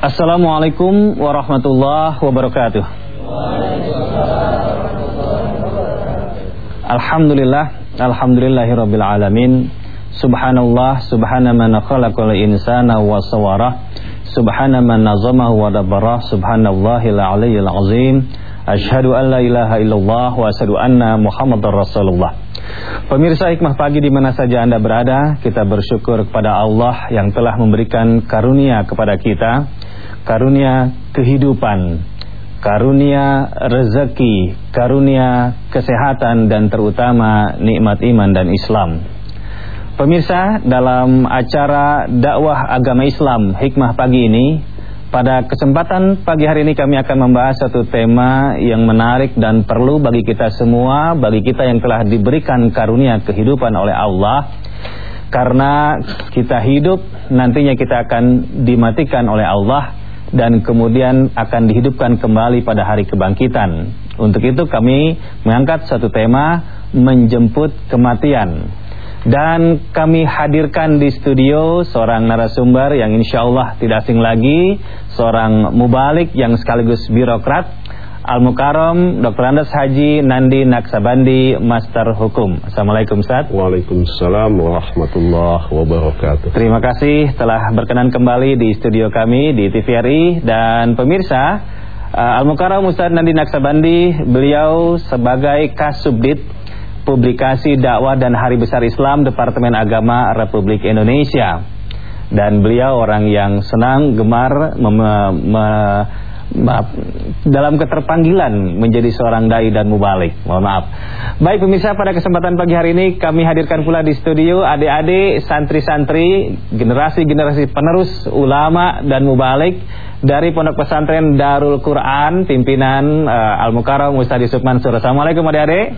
Assalamualaikum warahmatullahi wabarakatuh. Alhamdulillah, alhamdulillahirabbil alamin. Subhanallah, subhana man khalaqal insana wa sawara. Subhana man nazamahu wa dabbara. Subhanallahil aliyyil azim. Asyhadu an la ilaha illallah wa asyhadu anna Muhammadar Rasulullah. Pemirsa Hikmah Pagi di mana saja Anda berada, kita bersyukur kepada Allah yang telah memberikan karunia kepada kita karunia kehidupan, karunia rezeki, karunia kesehatan dan terutama nikmat iman dan Islam. Pemirsa, dalam acara dakwah agama Islam Hikmah pagi ini, pada kesempatan pagi hari ini kami akan membahas satu tema yang menarik dan perlu bagi kita semua, bagi kita yang telah diberikan karunia kehidupan oleh Allah. Karena kita hidup, nantinya kita akan dimatikan oleh Allah dan kemudian akan dihidupkan kembali pada hari kebangkitan. Untuk itu kami mengangkat satu tema menjemput kematian. Dan kami hadirkan di studio seorang narasumber yang insya Allah tidak asing lagi, seorang mubalik yang sekaligus birokrat, Al-Mukarram Dr. Andes Haji Nandi Naksabandi Master Hukum. Assalamualaikum Ustaz. Waalaikumsalam warahmatullahi wabarakatuh. Terima kasih telah berkenan kembali di studio kami di TVRI Dan pemirsa uh, Al-Mukarram Ustaz Nandi Naksabandi Beliau sebagai Kasubdit Publikasi Dakwah dan Hari Besar Islam Departemen Agama Republik Indonesia. Dan beliau orang yang senang gemar dalam keterpanggilan menjadi seorang dai dan mubalik. Mohon maaf. Baik pemirsa, pada kesempatan pagi hari ini kami hadirkan pula di studio adik-adik, santri-santri, generasi-generasi penerus ulama dan mubalik dari Pondok Pesantren Darul Quran, pimpinan uh, Al Mukarram Ustaz Yusuf Mansur. Assalamualaikum adik-adik.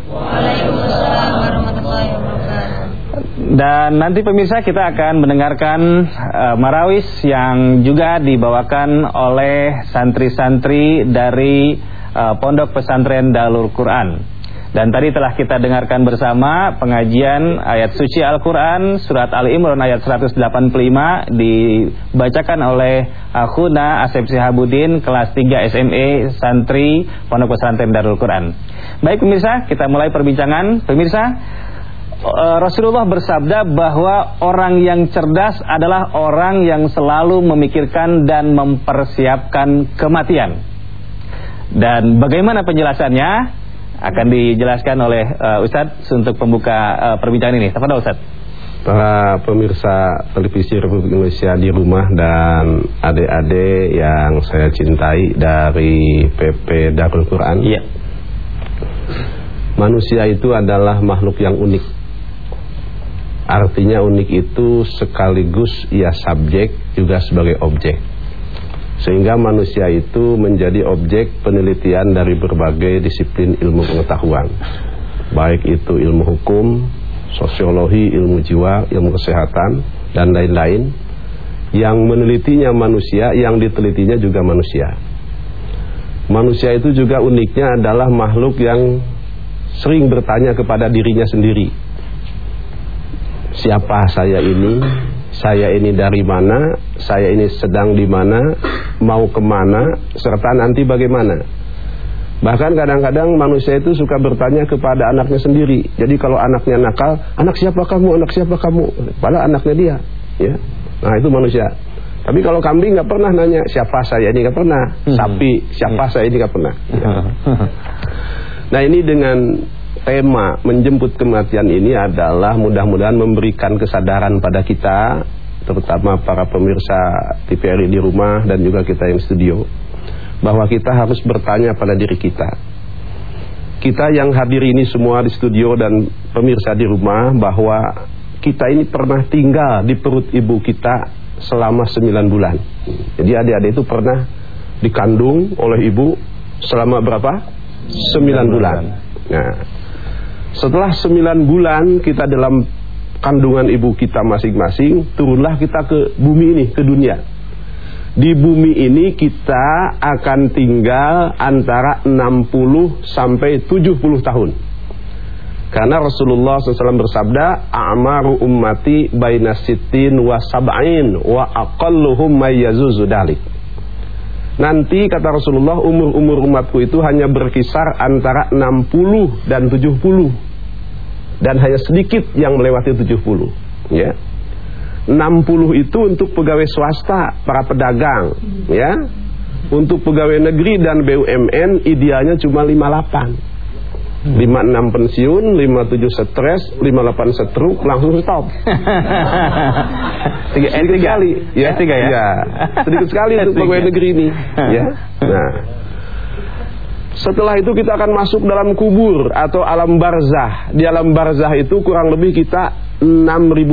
Dan nanti pemirsa kita akan mendengarkan uh, marawis yang juga dibawakan oleh santri-santri dari uh, Pondok Pesantren Dalur Quran. Dan tadi telah kita dengarkan bersama pengajian ayat suci Al-Quran Surat Ali Imran ayat 185 Dibacakan oleh Akhuna Asep Sihabudin Kelas 3 SME Santri Pondok Pesantren Darul Quran Baik pemirsa kita mulai perbincangan Pemirsa Eh, Rasulullah bersabda bahwa orang yang cerdas adalah orang yang selalu memikirkan dan mempersiapkan kematian. Dan bagaimana penjelasannya akan dijelaskan oleh uh, Ustadz untuk pembuka uh, perbincangan ini. Tafadhol Ustadz. Para pemirsa televisi Republik Indonesia di rumah dan adik-adik yang saya cintai dari PP Darul Quran. Iya. Manusia itu adalah makhluk yang unik Artinya unik itu sekaligus ia subjek juga sebagai objek. Sehingga manusia itu menjadi objek penelitian dari berbagai disiplin ilmu pengetahuan. Baik itu ilmu hukum, sosiologi, ilmu jiwa, ilmu kesehatan, dan lain-lain. Yang menelitinya manusia, yang ditelitinya juga manusia. Manusia itu juga uniknya adalah makhluk yang sering bertanya kepada dirinya sendiri siapa saya ini, saya ini dari mana, saya ini sedang di mana, mau ke mana, serta nanti bagaimana. Bahkan kadang-kadang manusia itu suka bertanya kepada anaknya sendiri. Jadi kalau anaknya nakal, anak siapa kamu, anak siapa kamu? Padahal anaknya dia. ya. Nah itu manusia. Tapi kalau kambing nggak pernah nanya siapa saya ini nggak pernah. Hmm. Sapi siapa hmm. saya ini nggak pernah. Ya. Nah ini dengan tema menjemput kematian ini adalah mudah-mudahan memberikan kesadaran pada kita terutama para pemirsa TVRI di rumah dan juga kita yang studio bahwa kita harus bertanya pada diri kita. Kita yang hadir ini semua di studio dan pemirsa di rumah bahwa kita ini pernah tinggal di perut ibu kita selama 9 bulan. Jadi adik-adik itu pernah dikandung oleh ibu selama berapa? 9 bulan. Nah setelah sembilan bulan kita dalam kandungan ibu kita masing-masing, turunlah kita ke bumi ini, ke dunia. Di bumi ini kita akan tinggal antara 60 sampai 70 tahun. Karena Rasulullah SAW bersabda, "A'maru ummati baina sittin wa sab'in wa aqalluhum mayyazuzu dalik." Nanti kata Rasulullah umur-umur umatku itu hanya berkisar antara 60 dan 70 dan hanya sedikit yang melewati 70 ya. 60 itu untuk pegawai swasta para pedagang ya. Untuk pegawai negeri dan BUMN idealnya cuma 58 56 pensiun, 57 stres, 58 stroke, langsung stop. Tiga, sedikit tiga. sekali, ya, tiga ya? sedikit sekali untuk pegawai negeri ini, ya. Nah, setelah itu kita akan masuk dalam kubur atau alam barzah. Di alam barzah itu kurang lebih kita 6.000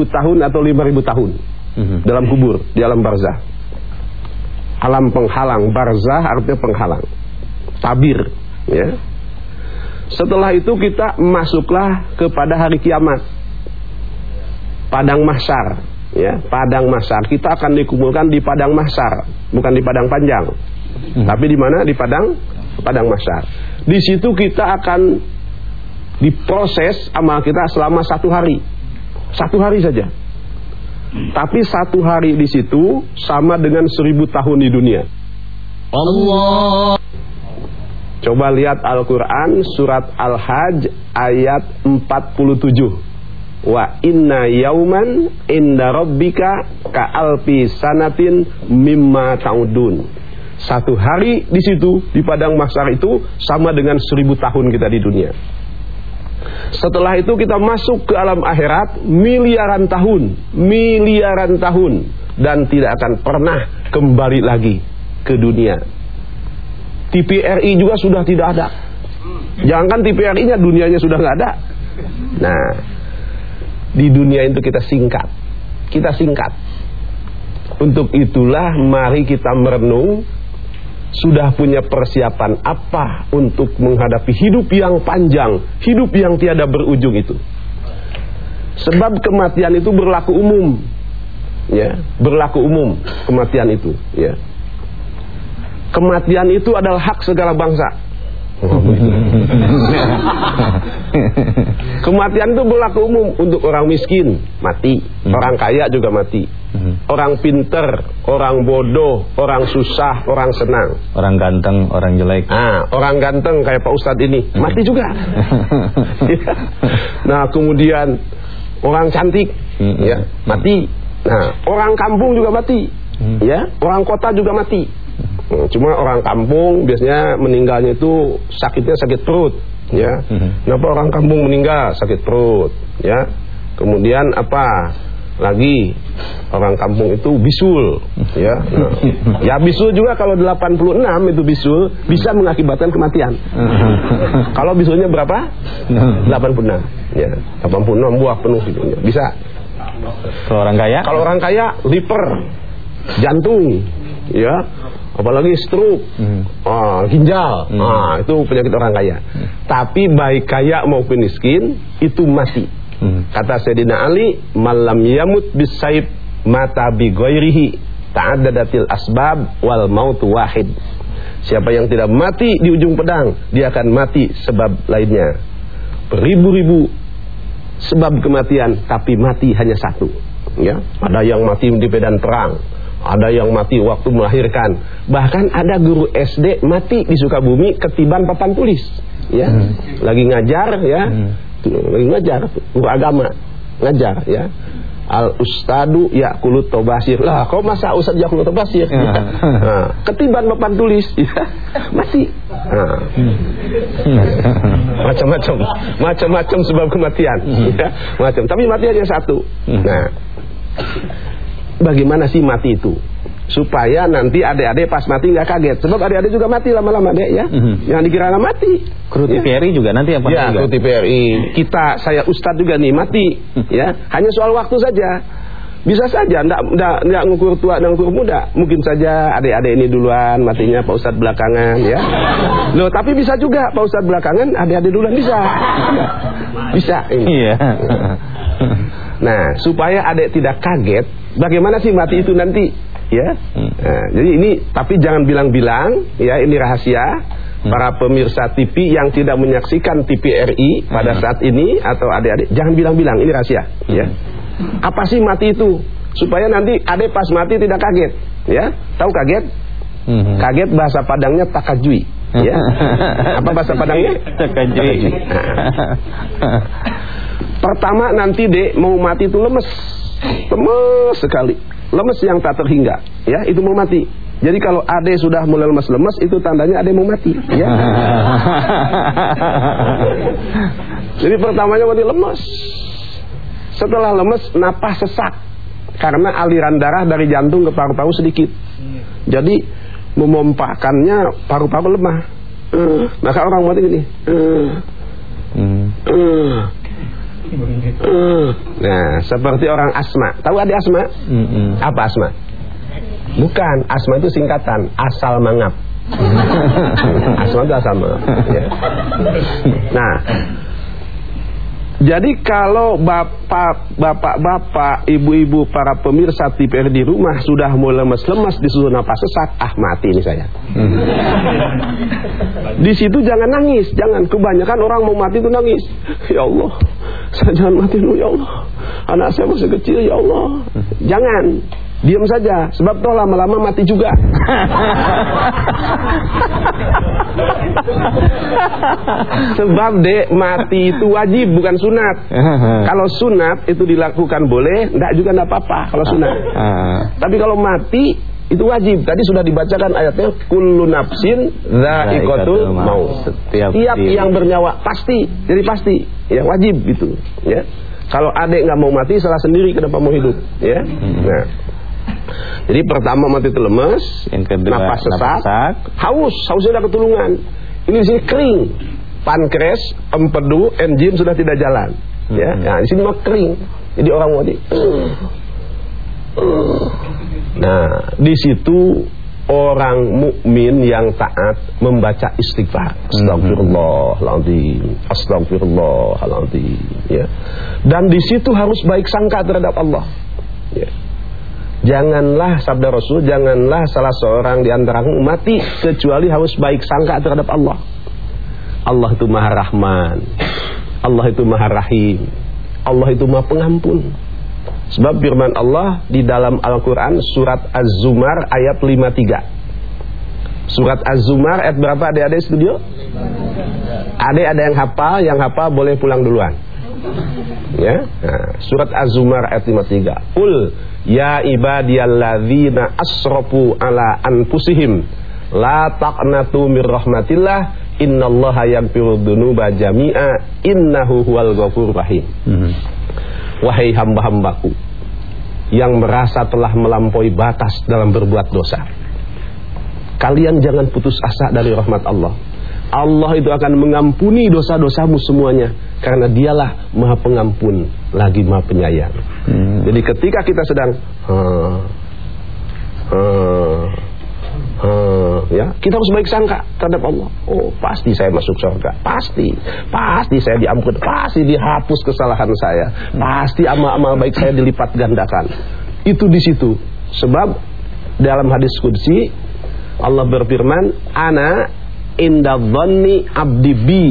tahun atau 5.000 tahun Mhm. dalam kubur di alam barzah. Alam penghalang, barzah artinya penghalang. Tabir, ya. Setelah itu kita masuklah kepada hari kiamat. Padang mahsyar, ya, padang mahsyar. Kita akan dikumpulkan di padang mahsyar, bukan di padang panjang. Tapi di mana? Di padang padang mahsyar. Di situ kita akan diproses amal kita selama satu hari. Satu hari saja. Tapi satu hari di situ sama dengan seribu tahun di dunia. Allah. Coba lihat Al-Quran surat Al-Hajj ayat 47. Wa inna yauman inda rabbika ka'alfi sanatin mimma ta'udun. Satu hari di situ di padang mahsyar itu sama dengan seribu tahun kita di dunia. Setelah itu kita masuk ke alam akhirat miliaran tahun, miliaran tahun dan tidak akan pernah kembali lagi ke dunia. TVRI juga sudah tidak ada. Jangan TVRI-nya dunianya sudah nggak ada. Nah, di dunia itu kita singkat. Kita singkat. Untuk itulah mari kita merenung sudah punya persiapan apa untuk menghadapi hidup yang panjang, hidup yang tiada berujung itu. Sebab kematian itu berlaku umum. Ya, berlaku umum kematian itu, ya. Kematian itu adalah hak segala bangsa. Kematian itu berlaku umum untuk orang miskin mati, orang kaya juga mati, orang pinter, orang bodoh, orang susah, orang senang. Orang ganteng, orang jelek. Ah, orang ganteng kayak Pak Ustadz ini mati juga. Ya. nah, kemudian orang cantik, Hmm. ya mati. Nah, orang kampung juga mati, ya, orang kota juga mati. Hmm, Cuma orang kampung biasanya meninggalnya itu sakitnya sakit perut, ya. Mhm. Kenapa orang kampung meninggal sakit perut, ya? Kemudian apa? Lagi orang kampung itu bisul, ya. Nah, ya bisul juga kalau 86 itu bisul bisa mengakibatkan kematian. Kalau bisulnya berapa? 86. Ya, 86 buah penuh gitu. ya. Bisa. Kalau orang kaya? Kalau orang kaya liver, jantung, ya. Apalagi stroke, Hmm. ah, ginjal, ah, itu penyakit orang kaya. Tapi baik kaya maupun miskin itu mati. Hmm. Kata Sayyidina Ali, "Malam yamut bisaib mata bi ghairihi ta'addadatil asbab wal mautu wahid." Siapa yang tidak mati di ujung pedang, dia akan mati sebab lainnya. Beribu-ribu sebab kematian, tapi mati hanya satu. Ya, ada yang mati di medan perang, ada yang mati waktu melahirkan. Bahkan ada guru SD mati di Sukabumi ketiban papan tulis. Ya, lagi ngajar ya, lagi ngajar guru agama. Ngajar ya. Al ustadu yakulut tobasir. Lah kok masa ustad yakulut tobasir? Nah, ketiban papan tulis. Ya. Mati. Nah, macam-macam. Macam-macam sebab kematian. Ya, macam. Tapi mati hanya satu. Nah bagaimana sih mati itu supaya nanti adik-adik pas mati nggak kaget sebab adik-adik juga mati lama-lama dek ya Mhm. yang dikira nggak mati Kru Ya. Juga nanti apa Ya, kru TVRI. Kita, saya Ustadz juga nih mati, ya. Hanya soal waktu saja. Bisa saja, ndak ndak ndak ngukur tua dan ngukur muda. Mungkin saja adik-adik ini duluan, matinya Pak Ustadz belakangan, ya. Loh, tapi bisa juga Pak Ustadz belakangan, adik-adik duluan bisa. Bisa ini. Iya. Nah, supaya adik tidak kaget, bagaimana sih mati itu nanti, ya? Hmm. Nah, jadi ini, tapi jangan bilang-bilang, ya ini rahasia. Para pemirsa TV yang tidak menyaksikan TVRI pada Hmm. saat ini atau adik-adik, jangan bilang-bilang ini rahasia, ya. Apa sih mati itu? Supaya nanti adik pas mati tidak kaget, ya? Tahu kaget? Kaget bahasa Padangnya takajui. Ya. Apa bahasa Padangnya? Takajui. Nah. Pertama nanti dek mau mati itu lemes, lemes sekali, lemes yang tak terhingga, ya itu mau mati. Jadi kalau ade sudah mulai lemes-lemes itu tandanya ade mau mati, ya. Jadi pertamanya mati lemes. Setelah lemes napas sesak karena aliran darah dari jantung ke paru-paru sedikit. Jadi memompakannya paru-paru lemah. Eh, maka orang mati gini. Hmm. Eh, eh. Nah, seperti orang asma. Tahu ada asma? Apa asma? Bukan, asma itu singkatan, asal mangap. asma itu asal mangap. ya. Nah, jadi kalau bapak, bapak-bapak, ibu-ibu, para pemirsa TPR di rumah sudah mulai lemas-lemas disuruh napas sesak, ah mati ini saya. Di situ jangan nangis, jangan kebanyakan orang mau mati itu nangis. Ya Allah, saya jangan mati dulu ya Allah. Anak saya masih kecil ya Allah. Jangan. Diam saja, sebab toh lama-lama mati juga. sebab dek mati itu wajib bukan sunat. Kalau sunat itu dilakukan boleh, enggak juga enggak apa-apa kalau sunat. Tapi kalau mati itu wajib. Tadi sudah dibacakan ayatnya kullu nafsin Dha'iqatul maut. Setiap Tiap yang bernyawa pasti, jadi pasti, ya wajib gitu, ya. Kalau adek nggak mau mati salah sendiri kenapa mau hidup, ya. Nah. Jadi pertama mati itu lemes, Yang kedua, napas sesak, napas sesak. haus, hausnya ada ketulungan. Ini di sini kering, pankreas, empedu, enzim sudah tidak jalan, ya. Hmm. Nah di sini mah kering, jadi orang mati. Nah, di situ orang mukmin yang taat membaca istighfar. Astagfirullahaladzim. Astagfirullahaladzim. Ya. Dan di situ harus baik sangka terhadap Allah. Ya. Janganlah sabda Rasul, janganlah salah seorang di antara kamu mati kecuali harus baik sangka terhadap Allah. Allah itu Maha Rahman. Allah itu Maha Rahim. Allah itu Maha Pengampun. Sebab firman Allah di dalam Al-Quran surat Az-Zumar ayat 53. Surat Az-Zumar ayat berapa adik-adik studio? Adik ada yang hafal, yang hafal boleh pulang duluan. Ya, nah, surat Az-Zumar ayat 53. Ul ya ibadiyalladzina asrafu ala anfusihim la taqnatu mir rahmatillah innallaha yaghfiru dzunuba jami'a innahu huwal ghafurur rahim. Mhm. Wahai hamba-hambaku yang merasa telah melampaui batas dalam berbuat dosa. Kalian jangan putus asa dari rahmat Allah. Allah itu akan mengampuni dosa-dosamu semuanya karena dialah Maha Pengampun lagi Maha Penyayang. Hmm. Jadi ketika kita sedang "Ah, ah, ah," ya, kita harus baik sangka terhadap Allah. Oh, pasti saya masuk surga. Pasti. Pasti saya diampun, pasti dihapus kesalahan saya. Pasti amal-amal baik saya dilipat gandakan. Itu di situ. Sebab dalam hadis qudsi Allah berfirman, "Ana inda dhanni abdi bi."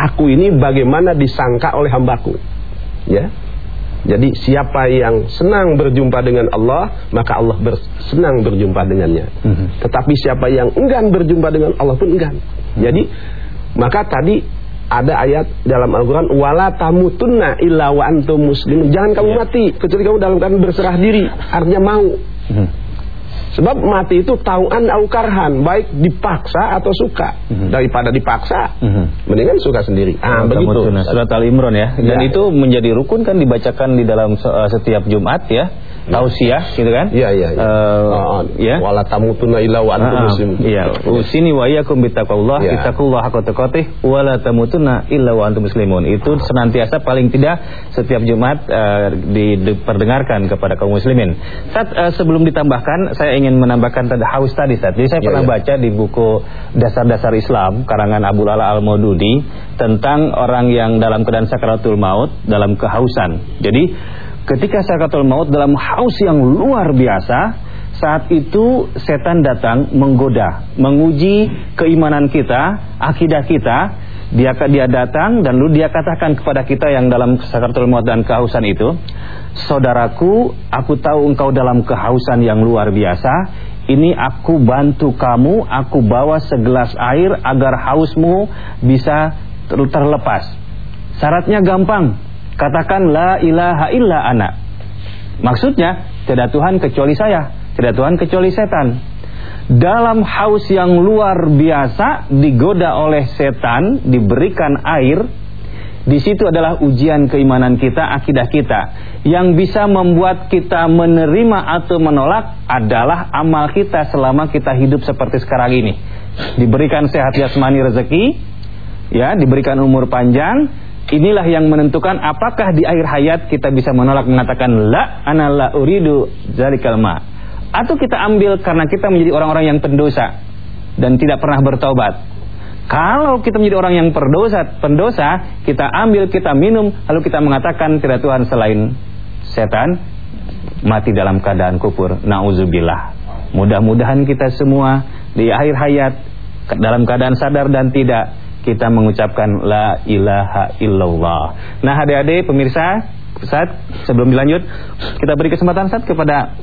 Aku ini bagaimana disangka oleh hambaku. Ya. Jadi siapa yang senang berjumpa dengan Allah, maka Allah ber- senang berjumpa dengannya. Mhm. Tetapi siapa yang enggan berjumpa dengan Allah pun enggan. Jadi maka tadi ada ayat dalam Al-Qur'an wala tamutunna illa wa antum muslimun. Jangan kamu mati kecuali kamu dalam keadaan berserah diri, artinya mau. Mhm. Sebab mati itu tauan au karhan, baik dipaksa atau suka. Mhm. Daripada dipaksa, Mhm. mendingan suka sendiri. Ah, begitu. Tamutuna, surat Al-Imran ya. Dan Ya. itu menjadi rukun kan dibacakan di dalam uh, setiap Jumat ya. Tausiah gitu kan? Iya, iya, iya. Ya. Wala tamutunna illa wa antum Ah, muslimun. Iya, usini wa iyyakum bittaqullah, Iya. ittaqullah haqqa tuqatih wa la tamutunna illa wa antum muslimun. Itu senantiasa paling tidak setiap Jumat di- diperdengarkan kepada kaum muslimin. Saat eh, sebelum ditambahkan, saya ingin menambahkan tanda haus tadi, Sat. Jadi saya Iya, pernah iya. baca di buku Dasar-dasar Islam karangan Abu Ala Al-Maududi tentang orang yang dalam keadaan sakaratul maut dalam kehausan. Jadi ketika sakaratul maut dalam haus yang luar biasa, saat itu setan datang menggoda, menguji keimanan kita, akidah kita. Dia dia datang dan lalu dia katakan kepada kita yang dalam sakaratul maut dan kehausan itu, saudaraku, aku tahu engkau dalam kehausan yang luar biasa. Ini aku bantu kamu, aku bawa segelas air agar hausmu bisa ter- terlepas. Syaratnya gampang. Katakan la ilaha illa ana. Maksudnya, tidak Tuhan kecuali saya, tidak Tuhan kecuali setan. Dalam haus yang luar biasa digoda oleh setan, diberikan air, di situ adalah ujian keimanan kita, akidah kita. Yang bisa membuat kita menerima atau menolak adalah amal kita selama kita hidup seperti sekarang ini. Diberikan sehat jasmani rezeki, ya, diberikan umur panjang, inilah yang menentukan apakah di akhir hayat kita bisa menolak mengatakan la ana la uridu zalikal ma atau kita ambil karena kita menjadi orang-orang yang pendosa dan tidak pernah bertobat. Kalau kita menjadi orang yang berdosa, pendosa, kita ambil, kita minum, lalu kita mengatakan tidak Tuhan selain setan, mati dalam keadaan kufur. Nauzubillah. Mudah-mudahan kita semua di akhir hayat dalam keadaan sadar dan tidak kita mengucapkan la ilaha illallah. Nah, adik-adik pemirsa, Ustaz, sebelum dilanjut, kita beri kesempatan Ustaz kepada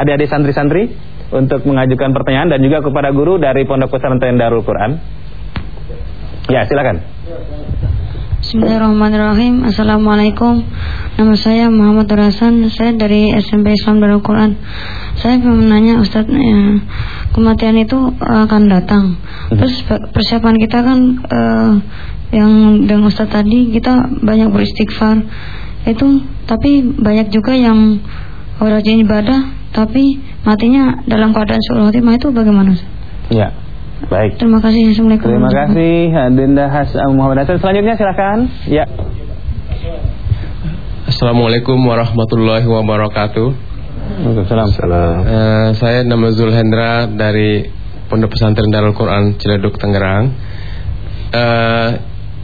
adik-adik santri-santri untuk mengajukan pertanyaan dan juga kepada guru dari Pondok Pesantren Darul Quran. Ya, silakan. Bismillahirrahmanirrahim. Assalamualaikum. Nama saya Muhammad Rasan. Saya dari SMP Islam Darul Quran. Saya ingin menanya Ustadz ya, Kematian itu akan datang. Terus persiapan kita kan eh, Yang dengan Ustadz tadi Kita banyak beristighfar. Itu Tapi banyak juga yang Rajin ibadah Tapi matinya dalam keadaan suruh khotimah itu bagaimana Ustadz? Ya. Baik. Terima kasih Assalamualaikum Terima kasih Dinda Has Muhammad Hasan. Selanjutnya silakan. Ya. Assalamualaikum warahmatullahi wabarakatuh. Waalaikumsalam. Salam. Eh, saya nama Zulhendra dari Pondok Pesantren Darul Quran Ciledug Tangerang. Eh,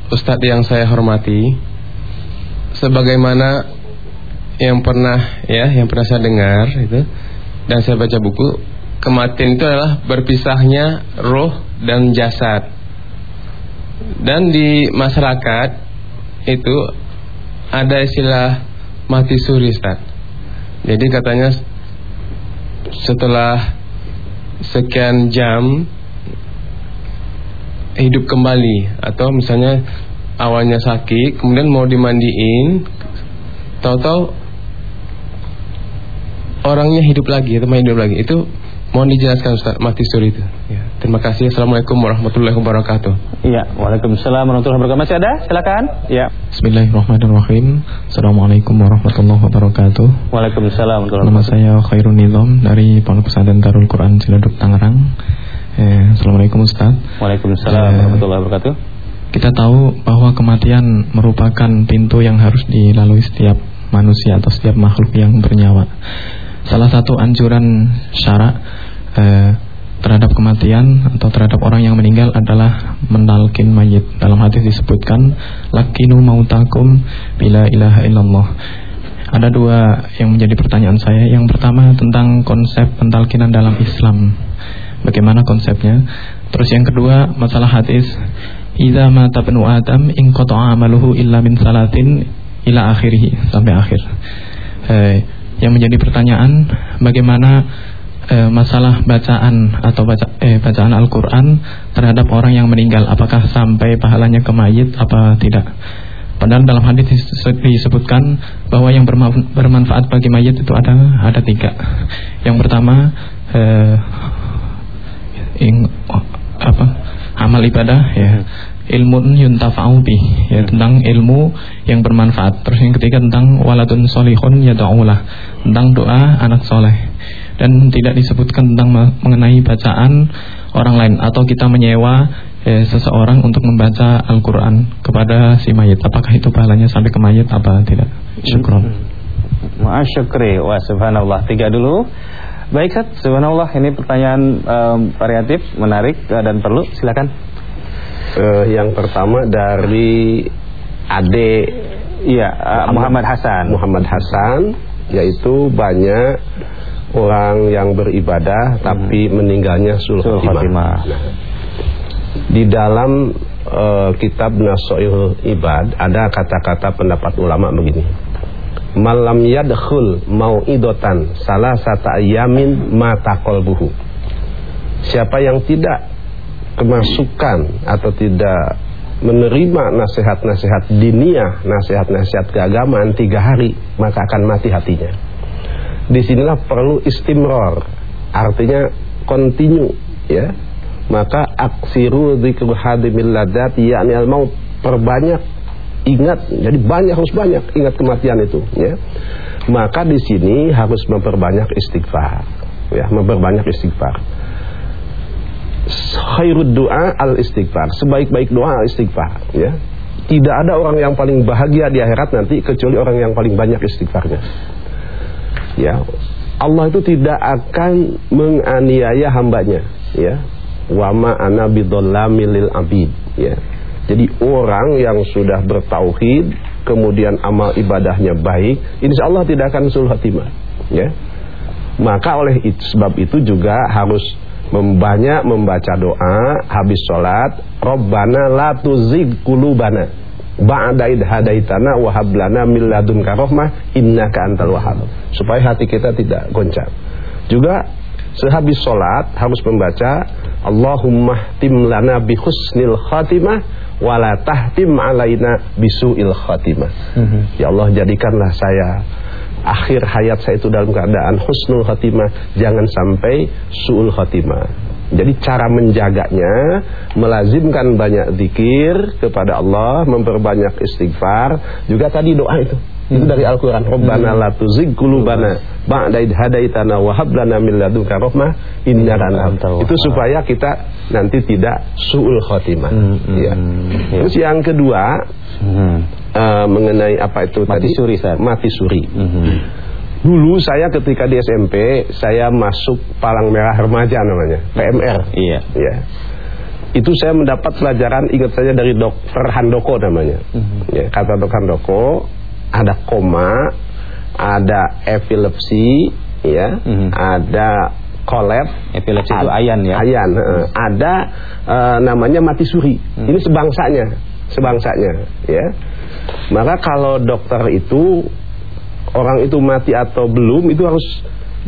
Ustadz yang saya hormati, sebagaimana yang pernah ya, yang pernah saya dengar itu, dan saya baca buku, kematian itu adalah berpisahnya roh dan jasad. Dan di masyarakat itu ada istilah mati suri Ustaz. Jadi katanya setelah sekian jam hidup kembali atau misalnya awalnya sakit kemudian mau dimandiin tahu-tahu orangnya hidup lagi atau hidup lagi itu mohon dijelaskan Ustaz mati suri itu. Ya, terima kasih. Assalamualaikum warahmatullahi wabarakatuh. Iya, Waalaikumsalam warahmatullahi wabarakatuh. Masih ada? Silakan. Ya. Bismillahirrahmanirrahim Assalamualaikum warahmatullahi wabarakatuh Waalaikumsalam warahmatullahi Nama wabarakatuh. saya Khairun Nizam Dari Pondok Pesantren Darul Quran Ciledug Tangerang eh, Assalamualaikum Ustaz Waalaikumsalam Eh, warahmatullahi wabarakatuh. Kita tahu bahwa kematian merupakan pintu yang harus dilalui setiap manusia atau setiap makhluk yang bernyawa Salah satu anjuran syara eh, terhadap kematian atau terhadap orang yang meninggal adalah menalkin mayit. Dalam hadis disebutkan lakinu mautakum bila ilaha illallah. Ada dua yang menjadi pertanyaan saya. Yang pertama tentang konsep pentalkinan dalam Islam. Bagaimana konsepnya? Terus yang kedua masalah hadis Idza mata bnu Adam in amaluhu illa min salatin ila akhirih sampai akhir. Eh, yang menjadi pertanyaan bagaimana eh, masalah bacaan atau baca, eh, bacaan Al-Qur'an terhadap orang yang meninggal apakah sampai pahalanya ke mayit apa tidak? Padahal dalam hadis dis- disebutkan bahwa yang berma- bermanfaat bagi mayit itu ada ada tiga. Yang pertama eh, ing, oh, apa amal ibadah ya ilmu yuntafa'u bih ya tentang ilmu yang bermanfaat. Terus yang ketiga tentang waladun solihun yad'ulah tentang doa anak soleh dan tidak disebutkan tentang me- mengenai bacaan orang lain atau kita menyewa eh, seseorang untuk membaca Al-Quran kepada si mayit. Apakah itu pahalanya sampai ke mayit apa tidak? Syukron. Masyukri. Wah, subhanallah. Tiga dulu. Baik, Sat. Subhanallah. Ini pertanyaan em, variatif, menarik eh, dan perlu. Silakan. Eh, yang pertama dari Ade Iya, eh, Muhammad Hasan. Muhammad Hasan yaitu banyak orang yang beribadah tapi meninggalnya sul Sul khotimah. khotimah. Nah, di dalam eh, kitab Nasoil Ibad ada kata-kata pendapat ulama begini. Malam yadkhul mau'idotan salah sata ayamin mata kolbuhu. siapa yang tidak kemasukan atau tidak menerima nasihat-nasihat diniyah, nasihat-nasihat keagamaan tiga hari, maka akan mati hatinya. Di sinilah perlu istimror, artinya continue, ya. Maka aksiru dzikru hadimil ladat yakni al maut. Perbanyak ingat jadi banyak harus banyak ingat kematian itu ya. Maka di sini harus memperbanyak istighfar ya. Memperbanyak istighfar. Khairud doa al istighfar sebaik-baik doa al istighfar ya. Tidak ada orang yang paling bahagia di akhirat nanti kecuali orang yang paling banyak istighfarnya ya. Allah itu tidak akan menganiaya hambanya. Ya. Wama ana bidollamil abid. Ya. Jadi orang yang sudah bertauhid kemudian amal ibadahnya baik insya Allah tidak akan sul hatimah ya. Maka oleh itu, sebab itu juga harus membanyak membaca doa habis sholat Rabbana la tuzigh qulubana ba'da id hadaitana wa hab lana min ladunka rahmah innaka antal wahhab supaya hati kita tidak goncang. Juga sehabis sholat harus membaca Allahumma tim lana bi husnil khatimah wala tahtim alaina bisuil khatimah. Mm -hmm. ya Allah jadikanlah saya akhir hayat saya itu dalam keadaan husnul khatimah jangan sampai suul khatimah jadi cara menjaganya melazimkan banyak zikir kepada Allah, memperbanyak istighfar, juga tadi doa itu. Itu dari Al-Qur'an. Rabbana la tuzigh qulubana ba'da idh hadaitana wa hab lana min ladunka rahmah innaka antal Itu supaya kita nanti tidak suul khatimah. Hmm, hmm, ya. Terus yang kedua hmm. uh, mengenai apa itu mati tadi? Suri, Mati suri. Hmm. Dulu saya ketika di SMP saya masuk Palang Merah Remaja namanya, PMR. Iya. Ya. Itu saya mendapat pelajaran ingat saja dari dokter Handoko namanya. Mm -hmm. ya, kata dokter Handoko ada koma, ada epilepsi, ya, mm -hmm. ada kolep, epilepsi itu ayan ya. Ayan, -hmm. ada uh, namanya mati suri. Mm -hmm. Ini sebangsanya, sebangsanya, ya. Maka kalau dokter itu orang itu mati atau belum itu harus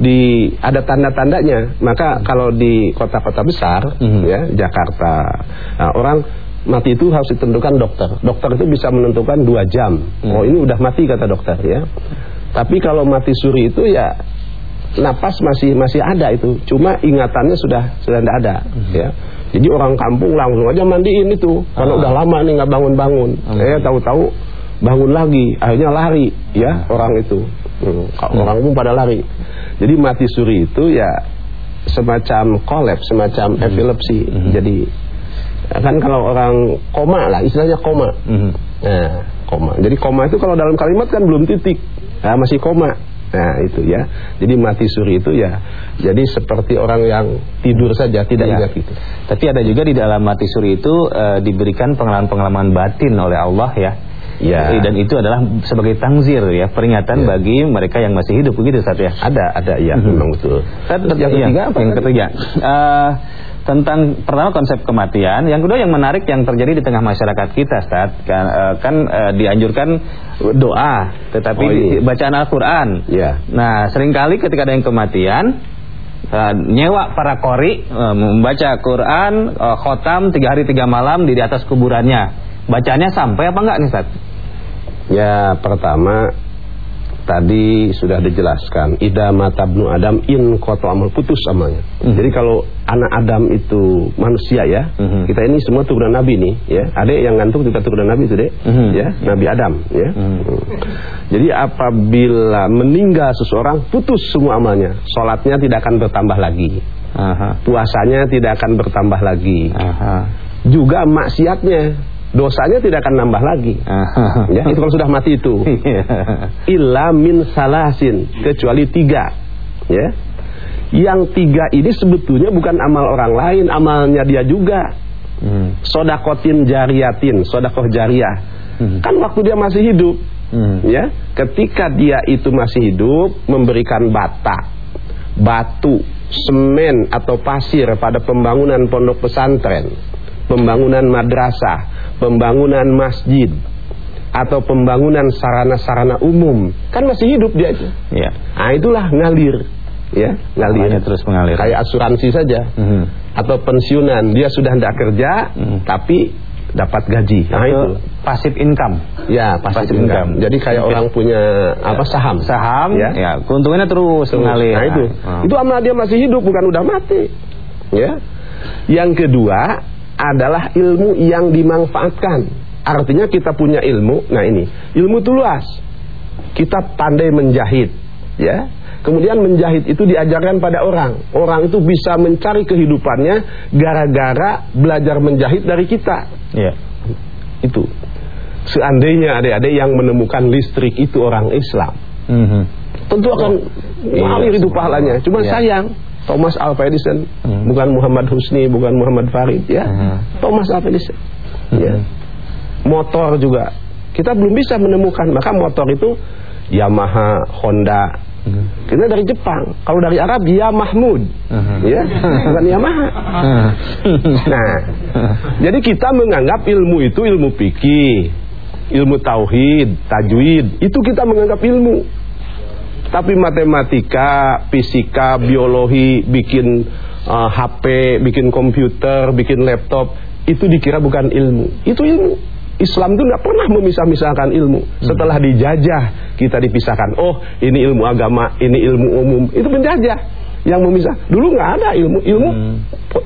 di ada tanda-tandanya. Maka kalau di kota-kota besar mm-hmm. ya Jakarta nah, orang mati itu harus ditentukan dokter. Dokter itu bisa menentukan dua jam. Mm. Oh ini udah mati kata dokter ya. Tapi kalau mati suri itu ya napas masih masih ada itu. Cuma ingatannya sudah sudah tidak ada mm-hmm. ya. Jadi orang kampung langsung aja mandiin itu. Karena ah. udah lama nih nggak bangun-bangun. Saya -bangun. tahu-tahu bangun lagi akhirnya lari ya hmm. orang itu hmm. orang pun pada lari jadi mati suri itu ya semacam kolaps semacam hmm. epilepsi hmm. jadi kan kalau orang koma lah istilahnya koma hmm. nah koma jadi koma itu kalau dalam kalimat kan belum titik nah, masih koma Nah itu ya Jadi mati suri itu ya Jadi seperti orang yang tidur saja Tidak ya. ingat itu Tapi ada juga di dalam mati suri itu e, Diberikan pengalaman-pengalaman batin oleh Allah ya Ya. Dan itu adalah sebagai tangzir ya, peringatan ya. bagi mereka yang masih hidup begitu saat ya. Ada, ada ya, hmm. memang betul. Terus yang ketiga apa? Yang ketiga. Uh, tentang pertama konsep kematian, yang kedua yang menarik yang terjadi di tengah masyarakat kita saat kan, uh, kan uh, dianjurkan doa, tetapi oh, iya. bacaan Al-Qur'an. Ya. Nah, sering kali ketika ada yang kematian uh, nyewa para kori uh, membaca Quran uh, khotam tiga hari tiga malam di, di atas kuburannya. Bacanya sampai apa enggak nih Ustaz? Ya pertama tadi sudah dijelaskan ida matabnu adam in koto amal putus amalnya. Mm -hmm. Jadi kalau anak Adam itu manusia ya, mm -hmm. kita ini semua turunan Nabi nih ya. Ada yang ngantuk juga turunan Nabi itu deh, mm -hmm. ya Nabi Adam ya. Mm -hmm. Jadi apabila meninggal seseorang putus semua amalnya, sholatnya tidak akan bertambah lagi, Aha. puasanya tidak akan bertambah lagi, Aha. juga maksiatnya dosanya tidak akan nambah lagi. ya, itu kalau sudah mati itu. Iya. Illa min salasin, kecuali tiga. Ya. Yang tiga ini sebetulnya bukan amal orang lain, amalnya dia juga. Hmm. Sodakotin jariatin, sodakoh jariah. Hmm. Kan waktu dia masih hidup, hmm. ya, ketika dia itu masih hidup, memberikan bata, batu, semen atau pasir pada pembangunan pondok pesantren, pembangunan madrasah, pembangunan masjid atau pembangunan sarana-sarana umum kan masih hidup dia itu. Ya. Nah itulah ngalir. ya ngalir Namanya terus mengalir. kayak asuransi saja Mhm. atau pensiunan dia sudah tidak kerja Mhm. tapi dapat gaji nah itu passive income. ya pasti Passive income. jadi kayak orang punya apa saham Saham, ya, ya, keuntungannya terus, Terus. mengalir. Nah itu, Ah. itu amal dia masih hidup bukan udah mati. Ya. Yang kedua adalah ilmu yang dimanfaatkan. Artinya kita punya ilmu. Nah ini, ilmu itu luas. Kita pandai menjahit, ya. Kemudian menjahit itu diajarkan pada orang. Orang itu bisa mencari kehidupannya gara-gara belajar menjahit dari kita. Iya. Itu. Seandainya adik-adik yang menemukan listrik itu orang Islam, Mhm. tentu akan Iya, mengalir itu pahalanya. Cuma Iya. sayang Thomas Alva Edison Hmm. bukan Muhammad Husni, bukan Muhammad Farid ya. Hmm. Thomas Alva Edison. Ya. Hmm. Motor juga kita belum bisa menemukan. Maka motor itu Yamaha, Honda. Hmm. Kita dari Jepang. Kalau dari Arab ya Mahmud. Hmm. Ya, bukan Yamaha. Nah, jadi kita menganggap ilmu itu ilmu fikih, ilmu tauhid, tajwid, itu kita menganggap ilmu. Tapi matematika, fisika, biologi, bikin uh, HP, bikin komputer, bikin laptop, itu dikira bukan ilmu. Itu ilmu. Islam itu tidak pernah memisah-misahkan ilmu. Setelah dijajah, kita dipisahkan. Oh, ini ilmu agama, ini ilmu umum. Itu penjajah yang memisah. Dulu nggak ada ilmu. Ilmu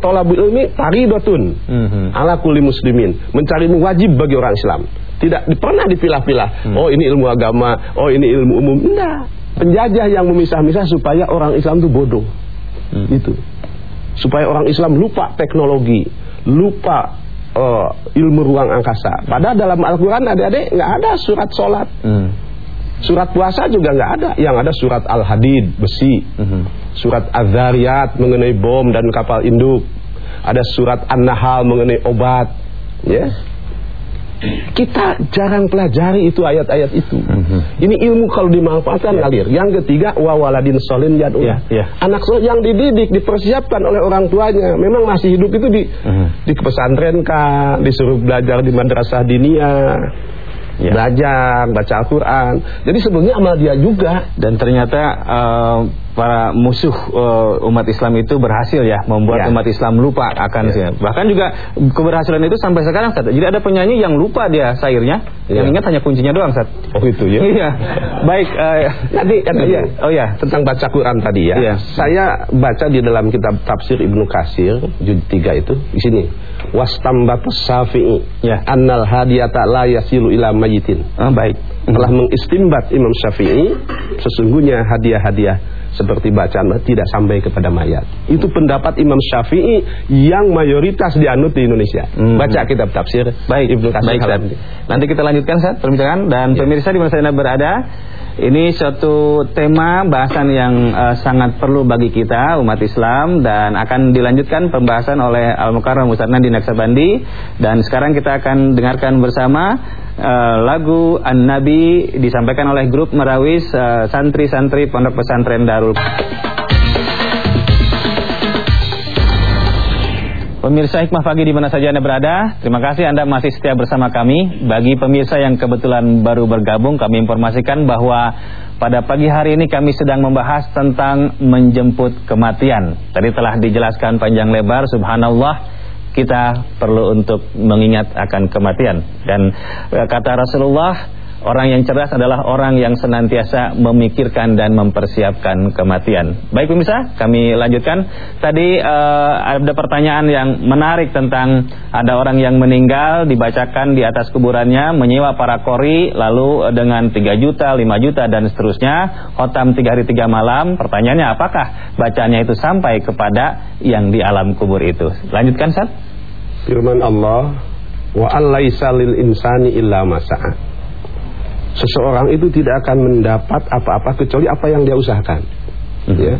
tolabul ilmi taridotun Mhm. ala kulli muslimin. Mencari ilmu wajib bagi orang Islam. Tidak pernah dipilah-pilah. Oh ini ilmu agama, oh ini ilmu umum. Enggak. Penjajah yang memisah-misah supaya orang Islam itu bodoh. Hmm. Itu. Supaya orang Islam lupa teknologi, lupa eh, ilmu ruang angkasa. Padahal dalam Al-Quran adik-adik nggak ada surat sholat. Mhm. Surat puasa juga nggak ada. Yang ada surat Al-Hadid, besi. Mhm. Surat Az-Zariyat mengenai bom dan kapal induk. Ada surat An-Nahl mengenai obat. Ya. Kita jarang pelajari itu ayat-ayat itu. Mhm. Ini ilmu kalau dimanfaatkan ngalir. Yang ketiga wa waladin solin yad'u. Ya, ya. Anak yang dididik, dipersiapkan oleh orang tuanya. Memang masih hidup itu di Mhm. di pesantren kah, disuruh belajar di madrasah diniyah. Ya. Belajar, baca Al-Quran Jadi sebenarnya amal dia juga Dan ternyata eh, para musuh eh, umat Islam itu berhasil ya membuat Ya. umat Islam lupa akan Ya. Bahkan juga keberhasilan itu sampai sekarang Sat. Jadi ada penyanyi yang lupa dia syairnya, Ya. yang ingat hanya kuncinya doang Sat. Oh itu ya Iya. Baik Tadi kan iya. Oh ya. tentang baca Quran tadi ya. Iya. Saya baca di dalam kitab tafsir Ibnu Katsir juz 3 itu di sini. Wastambatus Syafi'i Ya. annal hadiyata la yasilu ila mayitin. Ah, baik. Telah mengistimbat Imam Syafi'i sesungguhnya hadiah-hadiah seperti bacaan tidak sampai kepada mayat. Itu pendapat Imam Syafi'i yang mayoritas dianut di Indonesia. Hmm. Baca kitab tafsir Baik, Ibnu Katsir. baik Sat. Nanti kita lanjutkan Sat perbincangan dan pemirsa di mana saya berada. Ini suatu tema bahasan yang eh, sangat perlu bagi kita umat Islam dan akan dilanjutkan pembahasan oleh Al Mukarram Ustaz Nadi Naksabandi dan sekarang kita akan dengarkan bersama eh, lagu An Nabi disampaikan oleh grup Merawis eh, santri-santri Pondok Pesantren Darul Pemirsa Hikmah Pagi di mana saja Anda berada, terima kasih Anda masih setia bersama kami. Bagi pemirsa yang kebetulan baru bergabung, kami informasikan bahwa pada pagi hari ini kami sedang membahas tentang menjemput kematian. Tadi telah dijelaskan panjang lebar, subhanallah, kita perlu untuk mengingat akan kematian. Dan eh, kata Rasulullah, Orang yang cerdas adalah orang yang senantiasa memikirkan dan mempersiapkan kematian. Baik pemirsa, kami lanjutkan. Tadi eh, ada pertanyaan yang menarik tentang ada orang yang meninggal dibacakan di atas kuburannya menyewa para kori lalu dengan 3 juta, 5 juta dan seterusnya khotam 3 hari 3 malam. Pertanyaannya apakah bacaannya itu sampai kepada yang di alam kubur itu? Lanjutkan Sat. Firman Allah, wa allaisa lil insani illa masa'a. Seseorang itu tidak akan mendapat apa-apa kecuali apa yang dia usahakan. Ya.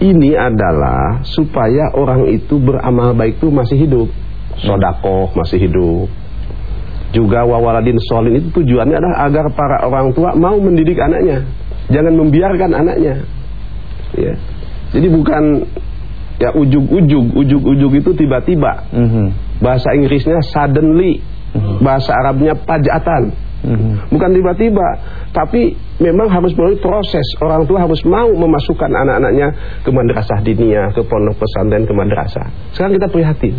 Ini adalah supaya orang itu beramal baik itu masih hidup. Sodakoh masih hidup. Juga wawaladin solin itu tujuannya adalah agar para orang tua mau mendidik anaknya. Jangan membiarkan anaknya. Ya. Jadi bukan ya ujug-ujug, ujug-ujug itu tiba-tiba. Mhm. Bahasa Inggrisnya suddenly, bahasa Arabnya pajatan. Mhm. Bukan tiba-tiba, tapi memang harus melalui proses. Orang tua harus mau memasukkan anak-anaknya ke madrasah diniyah, ke pondok pesantren, ke madrasah. Sekarang kita prihatin.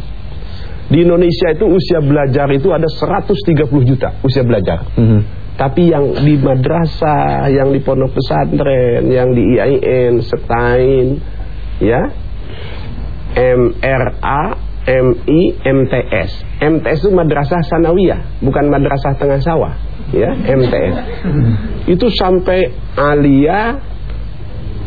Di Indonesia itu usia belajar itu ada 130 juta usia belajar. Mhm. Tapi yang di madrasah, yang di pondok pesantren, yang di IAIN, Setain, ya, MRA, MI, MTS. MTS itu madrasah sanawiyah, bukan madrasah tengah sawah, ya, MTS. Itu sampai Alia,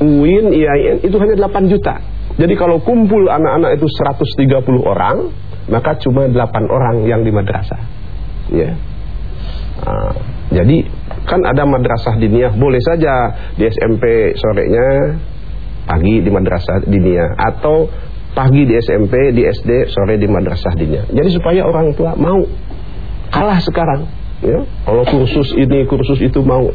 UIN, IAIN itu hanya 8 juta. Jadi kalau kumpul anak-anak itu 130 orang, maka cuma 8 orang yang di madrasah. Ya. Ah, jadi kan ada madrasah diniyah boleh saja di SMP sorenya pagi di madrasah diniyah atau pagi di SMP di SD sore di madrasah diniyah. Jadi supaya orang tua mau kalah sekarang ya. Kalau kursus ini kursus itu mau.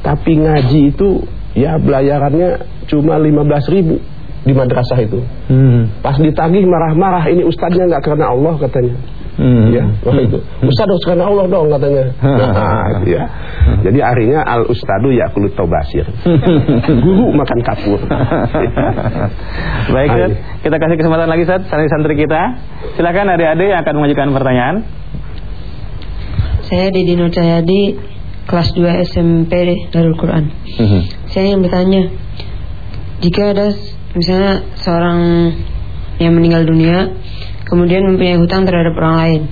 Tapi ngaji itu ya belajarannya cuma 15 ribu di madrasah itu. Mhm. Pas ditagih marah-marah ini ustadznya nggak karena Allah katanya. Mhm. Ya, wah itu. Ustaz harus karena Allah dong katanya. Nah, ya. Jadi akhirnya al ustadu yakulut tobasir. Guru makan kapur. Baik. Seth. Kita kasih kesempatan lagi, Seth, santri-santri kita. Silakan adik-adik yang akan mengajukan pertanyaan. Saya Didi Cahyadi kelas 2 SMP Darul Quran. Mhm. Saya ingin bertanya, jika ada misalnya seorang yang meninggal dunia, kemudian mempunyai hutang terhadap orang lain,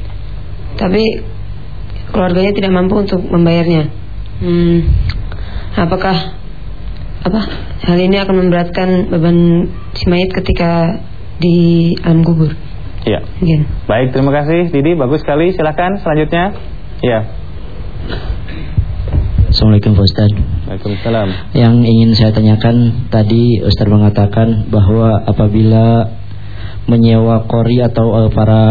tapi keluarganya tidak mampu untuk membayarnya, hmm, apakah apa hal ini akan memberatkan beban si mayit ketika di alam kubur? Iya. Mungkin. Baik, terima kasih Didi, bagus sekali. Silakan selanjutnya. Ya. Assalamualaikum Pak Ustaz Waalaikumsalam. Yang ingin saya tanyakan Tadi Ustaz mengatakan bahwa apabila Menyewa kori atau eh, para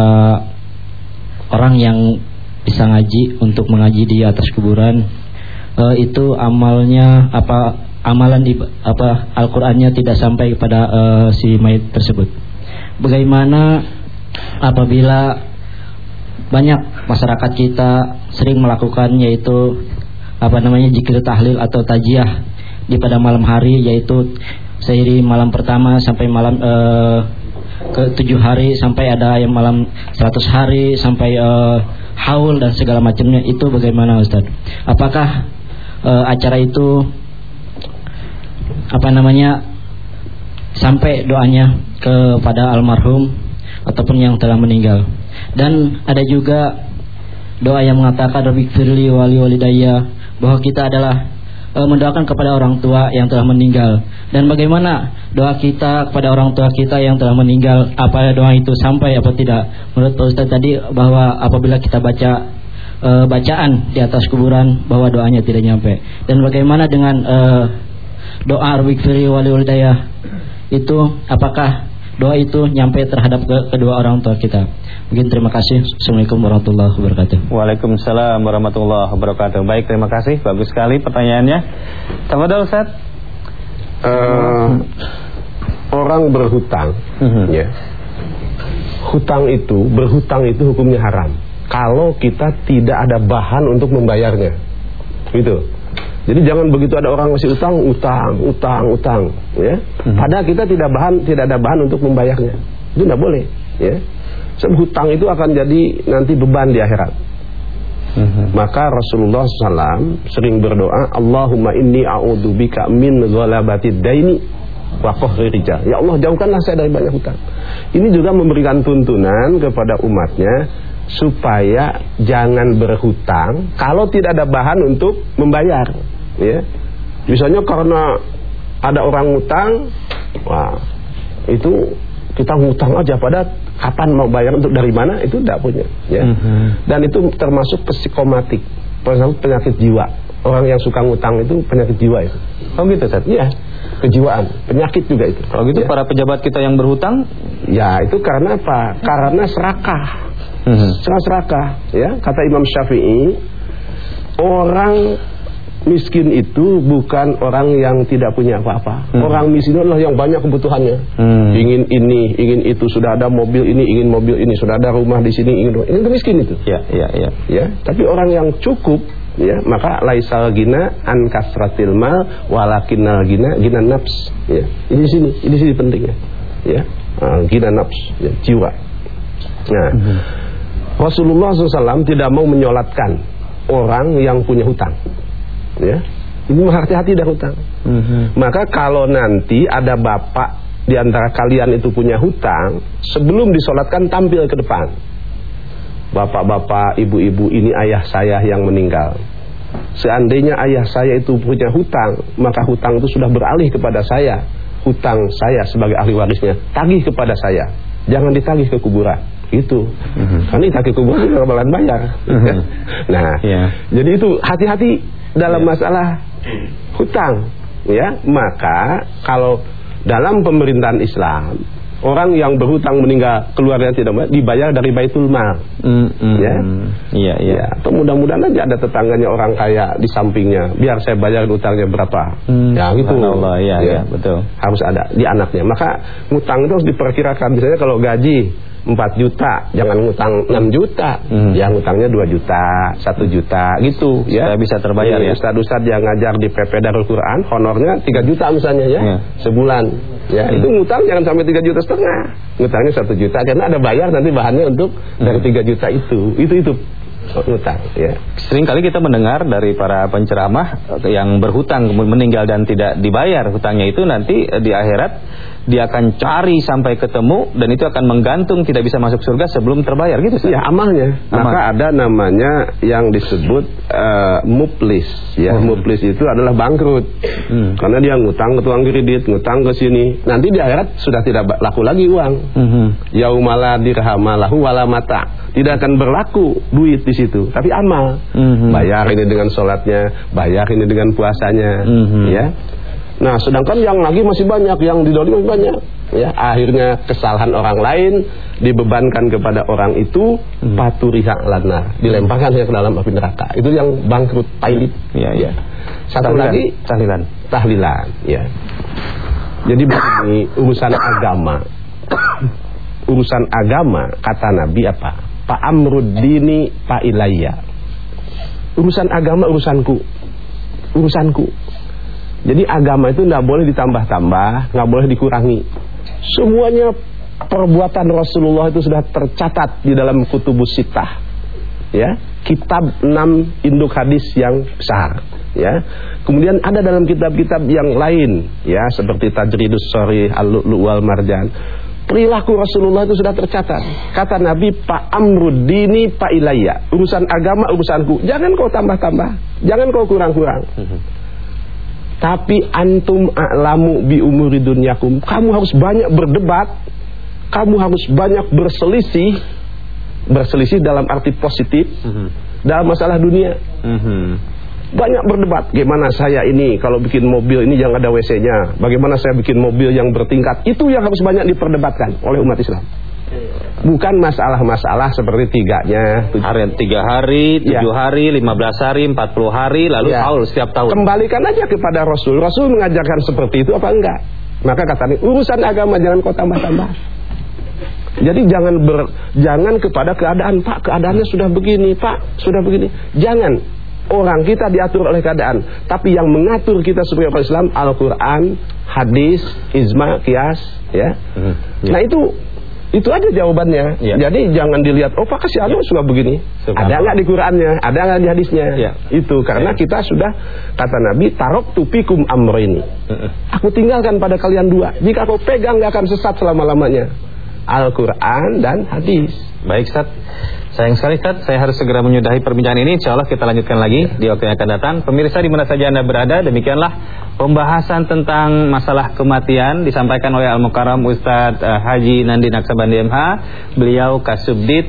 Orang yang bisa ngaji Untuk mengaji di atas kuburan eh, Itu amalnya Apa Amalan apa Al-Qur'annya tidak sampai kepada eh, si mayit tersebut Bagaimana Apabila banyak masyarakat kita sering melakukan yaitu apa namanya zikir tahlil atau tajiah di pada malam hari yaitu sehari malam pertama sampai malam eh, ke tujuh hari sampai ada yang malam 100 hari sampai eh, haul dan segala macamnya itu bagaimana Ustaz? Apakah eh, acara itu apa namanya sampai doanya kepada almarhum ataupun yang telah meninggal. Dan ada juga doa yang mengatakan Rabbi firli wali walidayya bahwa kita adalah e, mendoakan kepada orang tua yang telah meninggal. Dan bagaimana doa kita kepada orang tua kita yang telah meninggal, apa doa itu sampai apa tidak? Menurut Pak Ustaz tadi bahwa apabila kita baca e, bacaan di atas kuburan bahwa doanya tidak nyampe. Dan bagaimana dengan e, doa Rabbi firli wali walidayya itu apakah doa itu nyampe terhadap ke- kedua orang tua kita. Mungkin terima kasih. Assalamualaikum warahmatullahi wabarakatuh. Waalaikumsalam warahmatullahi wabarakatuh. Baik, terima kasih. Bagus sekali pertanyaannya. Tafadhol Ustaz. Eh, orang berhutang, Mhm. ya. Hutang itu, berhutang itu hukumnya haram. Kalau kita tidak ada bahan untuk membayarnya. Gitu. Jadi jangan begitu ada orang masih utang, utang, utang, utang, ya. Padahal kita tidak bahan, tidak ada bahan untuk membayarnya. Itu tidak boleh, ya. Sebab hutang itu akan jadi nanti beban di akhirat. Maka Rasulullah SAW sering berdoa, Allahumma inni a'udzubika min ghalabatid daini wa qahri rijal. Ya Allah, jauhkanlah saya dari banyak hutang. Ini juga memberikan tuntunan kepada umatnya supaya jangan berhutang kalau tidak ada bahan untuk membayar, ya. Misalnya karena ada orang hutang, wah, itu kita ngutang aja pada kapan mau bayar untuk dari mana itu tidak punya ya Mhm. dan itu termasuk psikomatik termasuk penyakit jiwa orang yang suka ngutang itu penyakit jiwa itu Oh gitu Ustaz. iya kejiwaan penyakit juga itu Kalau gitu ya. para pejabat kita yang berhutang ya itu karena apa karena serakah Mhm. sangat serakah ya kata Imam Syafi'i orang miskin itu bukan orang yang tidak punya apa-apa Hmm. orang miskin adalah yang banyak kebutuhannya Hmm. ingin ini ingin itu sudah ada mobil ini ingin mobil ini sudah ada rumah di sini ingin ini itu miskin itu Ya, ya, ya. ya tapi orang yang cukup ya maka laisal gina an kasratil mal walakinnal gina gina nafs ya ini sini ini sini pentingnya ya uh, gina nafs ya, jiwa nah Mhm. Rasulullah SAW tidak mau menyolatkan orang yang punya hutang ya ini hati-hati dah hutang Mhm. maka kalau nanti ada bapak di antara kalian itu punya hutang, sebelum disolatkan tampil ke depan. Bapak-bapak, ibu-ibu, ini ayah saya yang meninggal. Seandainya ayah saya itu punya hutang, maka hutang itu sudah beralih kepada saya. Hutang saya sebagai ahli warisnya, tagih kepada saya. Jangan ditagih ke kuburan. Itu. Karena ditagih ke kuburan bakalan bayar. Mhm. nah, Iya. jadi itu hati-hati dalam masalah hutang, ya. Maka kalau dalam pemerintahan Islam, orang yang berhutang meninggal keluarga tidak bayar, dibayar dari baitul mal. Mhm. Ya. Iya, iya. Ya, atau mudah-mudahan aja ada tetangganya orang kaya di sampingnya, biar saya bayar utangnya berapa. Hmm, ya gitu. subhanallah, iya, Ya. iya, betul. Harus ada di anaknya. Maka ngutang itu harus diperkirakan. Misalnya kalau gaji 4 juta, jangan ngutang 6 juta. Hmm. Ya ngutangnya 2 juta, 1 juta gitu ya. Bisa terbayar ya. Ustaz-ustaz yang ngajar di PP Darul Quran, honornya 3 juta misalnya ya, Iya. sebulan. Ya, Hmm. itu ngutang jangan sampai 3 juta setengah. Ngutangnya 1 juta karena ada bayar nanti bahannya untuk dari 3 juta itu. Itu itu ngutang ya. Sering kali kita mendengar dari para penceramah yang berhutang kemudian meninggal dan tidak dibayar hutangnya itu nanti di akhirat dia akan cari sampai ketemu dan itu akan menggantung tidak bisa masuk surga sebelum terbayar gitu Ustaz? Ya amalnya. Amal. Maka ada namanya yang disebut eh, muplis. Ya, Hmm. muplis itu adalah bangkrut. Hmm. Karena dia ngutang ke tukang kredit, ngutang ke sini. Nanti di akhirat sudah tidak laku lagi uang. Mhm. Yaumala dirhamalahu wala mata. Tidak akan berlaku duit di situ, tapi amal. Mhm. Bayar ini dengan sholatnya, bayar ini dengan puasanya, Mhm. ya. Nah, sedangkan yang lagi masih banyak, yang didolim masih banyak. Ya, akhirnya kesalahan orang lain dibebankan kepada orang itu Hmm. paturiha lana, dilemparkan ke dalam api neraka. Itu yang bangkrut pailit. Iya, iya. Satu Tahlilan, lagi tahlilan. tahlilan, ya. Jadi begini, urusan agama. urusan agama kata Nabi apa? Pak Amruddini Pak Ilayya. Urusan agama urusanku. Urusanku. Jadi agama itu nggak boleh ditambah-tambah, nggak boleh dikurangi. Semuanya perbuatan Rasulullah itu sudah tercatat di dalam kutubus sitah. Ya, kitab 6 induk hadis yang besar, ya. Kemudian ada dalam kitab-kitab yang lain, ya, seperti Tajridus Sharih, Al-Lu'lu' wal Marjan. Perilaku Rasulullah itu sudah tercatat. Kata Nabi, Pak Amruddini Pak Ilayya. Urusan agama urusanku. Jangan kau tambah-tambah. Jangan kau kurang-kurang. Tapi antum a'lamu bi umuri dunyakum. Kamu harus banyak berdebat. Kamu harus banyak berselisih. Berselisih dalam arti positif. Mhm. Dalam masalah dunia. Mhm. Banyak berdebat. Bagaimana saya ini kalau bikin mobil ini jangan ada WC-nya. Bagaimana saya bikin mobil yang bertingkat. Itu yang harus banyak diperdebatkan oleh umat Islam. Bukan masalah-masalah seperti tiganya. Hari tiga hari, tujuh Ya. hari, lima belas hari, empat puluh hari, lalu Ya. haul setiap tahun. Kembalikan aja kepada Rasul. Rasul mengajarkan seperti itu apa enggak? Maka katanya urusan agama jangan kau tambah-tambah. Jadi jangan ber, jangan kepada keadaan Pak keadaannya sudah begini Pak sudah begini. Jangan orang kita diatur oleh keadaan, tapi yang mengatur kita sebagai orang Islam Al-Quran, hadis, ijma, kias, ya. Mhm. Ya. Nah itu itu aja jawabannya. Ya. Jadi jangan dilihat oh Pak kasih anu suka begini. Subhanallah. Ada nggak di Qurannya? Ada nggak di hadisnya? Ya. Itu karena Ya. kita sudah kata Nabi tarok tupikum amroini. Mhm. Aku tinggalkan pada kalian dua. Jika kau pegang nggak akan sesat selama lamanya. Al-Quran dan hadis. Baik Ustaz. Sayang sekali Ustaz. Saya harus segera menyudahi perbincangan ini. Insya Allah kita lanjutkan lagi Di waktu yang akan datang. Pemirsa di mana saja Anda berada Demikianlah Pembahasan tentang masalah kematian Disampaikan oleh Al-Mukarram Ustaz eh, Haji Nandi Naksabandi MH Beliau Kasubdit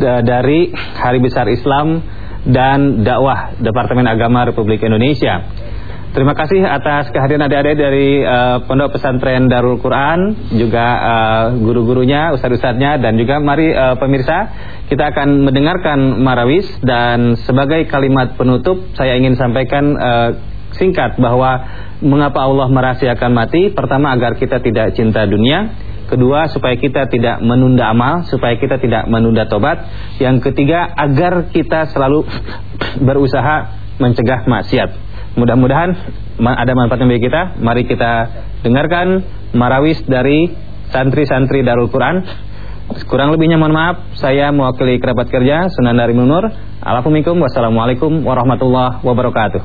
da- Dari Hari Besar Islam Dan Dakwah Departemen Agama Republik Indonesia Terima kasih atas kehadiran adik-adik dari eh, Pondok Pesantren Darul Quran, juga eh, guru-gurunya, ustadz-ustadznya, dan juga mari eh, pemirsa kita akan mendengarkan marawis dan sebagai kalimat penutup saya ingin sampaikan eh, singkat bahwa mengapa Allah merahasiakan mati? Pertama agar kita tidak cinta dunia, Kedua, supaya kita tidak menunda amal, supaya kita tidak menunda tobat. Yang ketiga, agar kita selalu berusaha mencegah maksiat. Mudah-mudahan ada manfaatnya bagi kita. Mari kita dengarkan marawis dari santri-santri Darul Quran. Kurang lebihnya mohon maaf, saya mewakili kerabat kerja Sunan Dari Munur. Assalamualaikum warahmatullahi wabarakatuh.